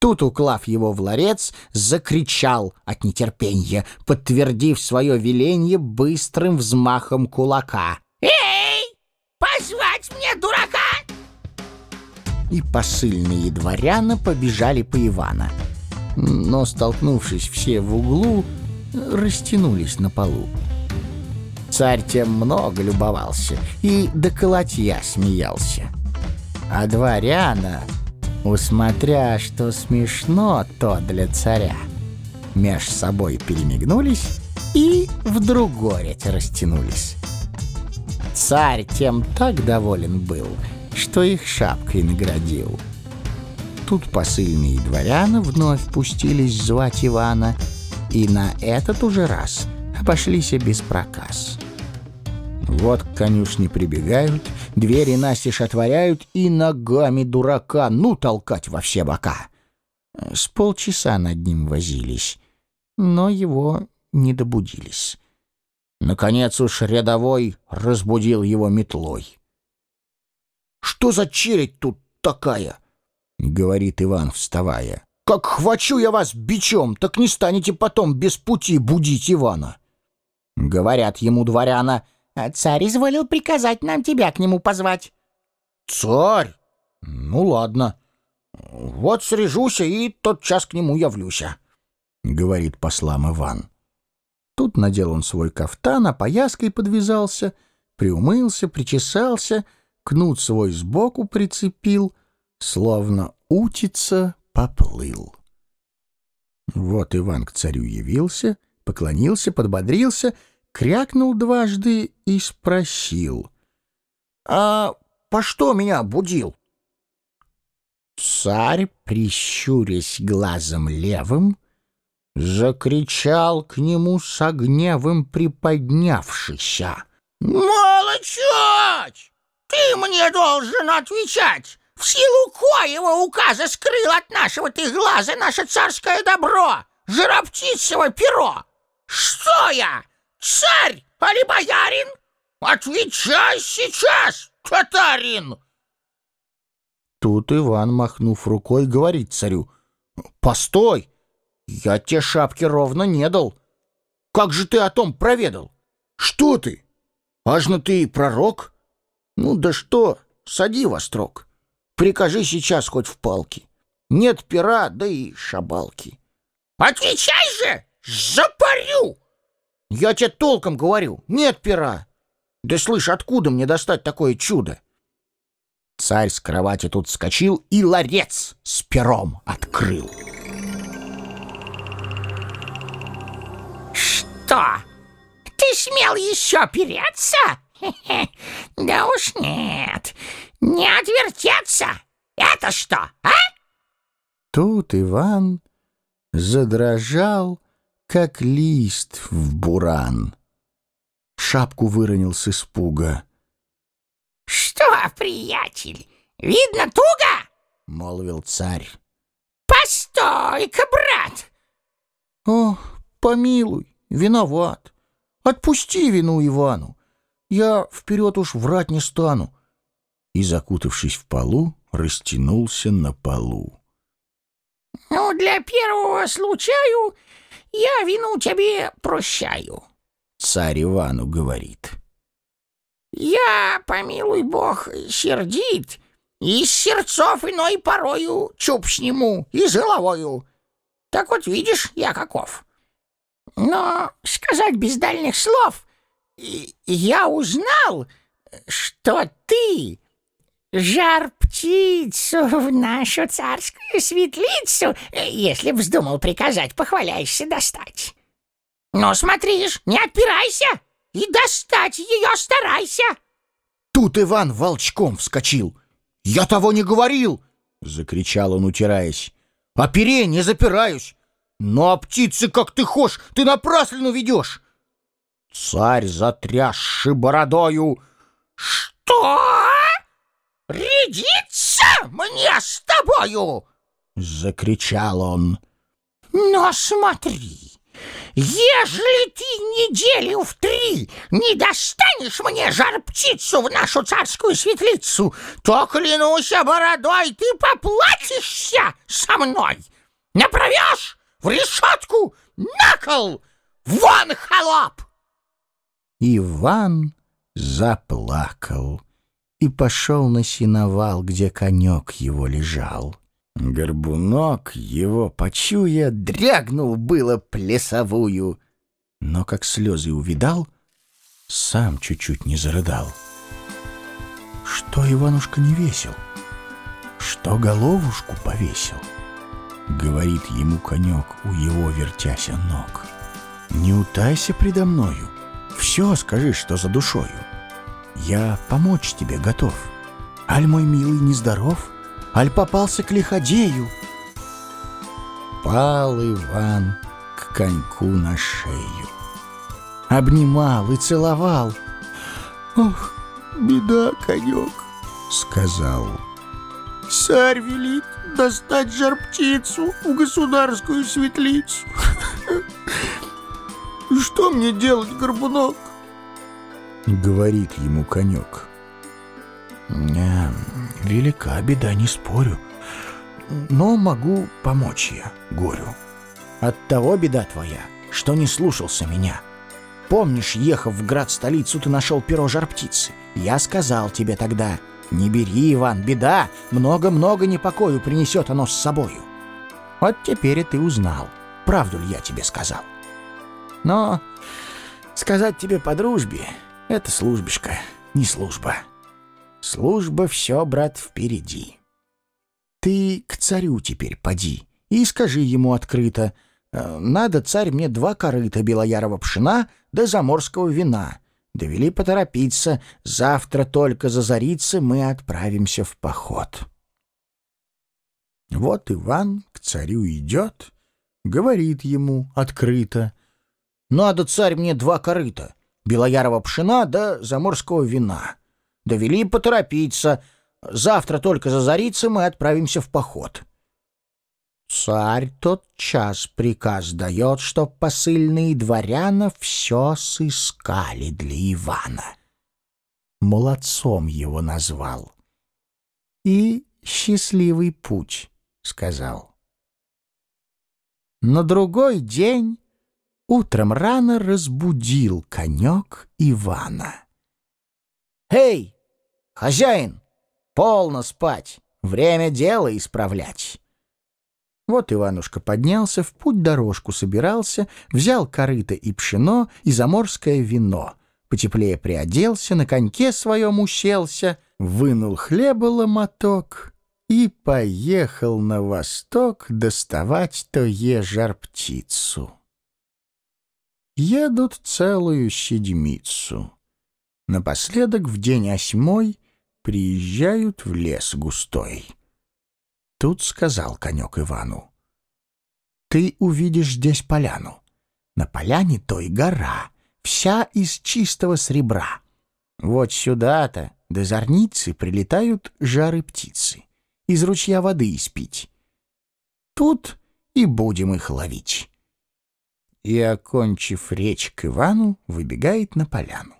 Тут, уклав его в ларец, закричал от нетерпения, подтвердив свое веление быстрым взмахом кулака. «Эй, позвать мне дурака!» И посыльные дворяна побежали по Ивана. Но, столкнувшись все в углу, растянулись на полу. Царь тем много любовался и до колотья смеялся. А дворяна усмотря, что смешно то для царя, меж собой перемигнулись и в другорять растянулись. Царь тем так доволен был, что их шапкой наградил. Тут посыльные дворяна вновь пустились звать Ивана, и на этот уже раз обошлись без проказ. Вот к конюшне прибегают, двери настежь отворяют и ногами дурака, ну, толкать во все бока. С полчаса над ним возились, но его не добудились. Наконец уж рядовой разбудил его метлой. «Что за чередь тут такая?» — говорит Иван, вставая. «Как хвачу я вас бичом, так не станете потом без пути будить Ивана». Говорят ему дворяна — а царь изволил приказать нам тебя к нему позвать. Царь? Ну ладно. Вот срежуся и тот час к нему явлюся, говорит послам Иван. Тут надел он свой кафтан, а пояской подвязался, приумылся, причесался, кнут свой сбоку прицепил, словно утица поплыл. Вот Иван к царю явился, поклонился, подбодрился — крякнул дважды и спросил. «А по что меня будил?» Царь, прищурясь глазом левым, закричал к нему с гневом приподнявшийся. «Молодчать! Ты мне должен отвечать! В силу коего указа скрыл от нашего ты глаза наше царское добро, жироптицево перо! Что я, Царь, али боярин? Отвечай сейчас, татарин!» Тут Иван, махнув рукой, говорит царю. «Постой! Я те шапки ровно не дал. Как же ты о том проведал? Что ты? Ажно ты и пророк? Ну да что, сади во строк. Прикажи сейчас хоть в палки. Нет пера, да и шабалки». «Отвечай же! Запарю!» Я тебе толком говорю, нет пера. Да слышь, откуда мне достать такое чудо? Царь с кровати тут вскочил и ларец с пером открыл. Что? Ты смел еще переться? Да уж нет, не отвертеться. Это что, а? Тут Иван задрожал, как лист в буран. Шапку выронил с испуга. «Что, приятель, видно туго?» — молвил царь. «Постой-ка, брат!» «О, помилуй, виноват. Отпусти вину Ивану. Я вперед уж врать не стану». И, закутавшись в полу, растянулся на полу. «Ну, для первого случаю я вину тебе прощаю. Царь Ивану говорит. Я, помилуй бог, сердит, из сердцов иной порою чуб сниму и головою. Так вот видишь, я каков. Но, сказать без дальних слов, я узнал, что ты жар птицу в нашу царскую светлицу, если вздумал приказать, похваляешься достать. Ну, смотришь, не отпирайся и достать ее старайся. Тут Иван волчком вскочил. «Я того не говорил!» — закричал он, утираясь. «О пере не запираюсь! Но о птице, как ты хошь, ты напраслину ведешь!» Царь, затрясший бородою. «Что?» «Рядиться мне с тобою!» — закричал он. «Но смотри, Ежели ты недели в три не достанешь мне жар-птицу в нашу царскую светлицу, то, клянусь бородой, ты поплатишься со мной. Направешь в решетку на кол! Вон, холоп!» Иван заплакал и пошел на синовал, где конек его лежал. Горбунок его, почуя, дрягнул было плясовую, но как слезы увидал, сам чуть-чуть не зарыдал. Что Иванушка не весел? Что головушку повесил? Говорит ему конек у его вертяся ног. Не утайся предо мною, все скажи, что за душою. Я помочь тебе готов. Аль мой милый нездоров, аль попался к лиходею. Пал Иван к коньку на шею. Обнимал и целовал. «Ох, беда, конек!» — сказал. «Царь велит достать жар-птицу в государскую светлицу. Что мне делать, горбунок?» Говорит ему конек. «Не, велика беда, не спорю, но могу помочь я горю. От того беда твоя, что не слушался меня. Помнишь, ехав в град-столицу, ты нашел перо жар-птицы? Я сказал тебе тогда, не бери, Иван, беда, много-много непокою принесет оно с собою. Вот теперь и ты узнал, правду ли я тебе сказал. Но сказать тебе по дружбе — это службишка, не служба. Служба все, брат, впереди. Ты к царю теперь поди и скажи ему открыто, «Э, «Надо, царь, мне два корыта белоярого пшена да заморского вина. Довели поторопиться, завтра только зазарится, мы отправимся в поход». Вот Иван к царю идет, говорит ему открыто, «Надо, царь, мне два корыта, белоярого пшена да заморского вина». Довели поторопиться. Завтра только зазарится, мы отправимся в поход. Царь тот час приказ дает, чтоб посыльные дворяна все сыскали для Ивана. Молодцом его назвал. И счастливый путь, сказал. На другой день утром рано разбудил конек Ивана. «Эй, «Хозяин, полно спать, время дело исправлять». Вот Иванушка поднялся, в путь дорожку собирался, взял корыто и пшено, и заморское вино, потеплее приоделся, на коньке своем уселся, вынул хлеба ломоток и поехал на восток доставать то е жар-птицу. Едут целую седмицу. Напоследок в день осьмой приезжают в лес густой. Тут сказал конек Ивану. Ты увидишь здесь поляну. На поляне той гора, вся из чистого сребра. Вот сюда-то до зорницы прилетают жары птицы. Из ручья воды испить. Тут и будем их ловить. И, окончив речь к Ивану, выбегает на поляну.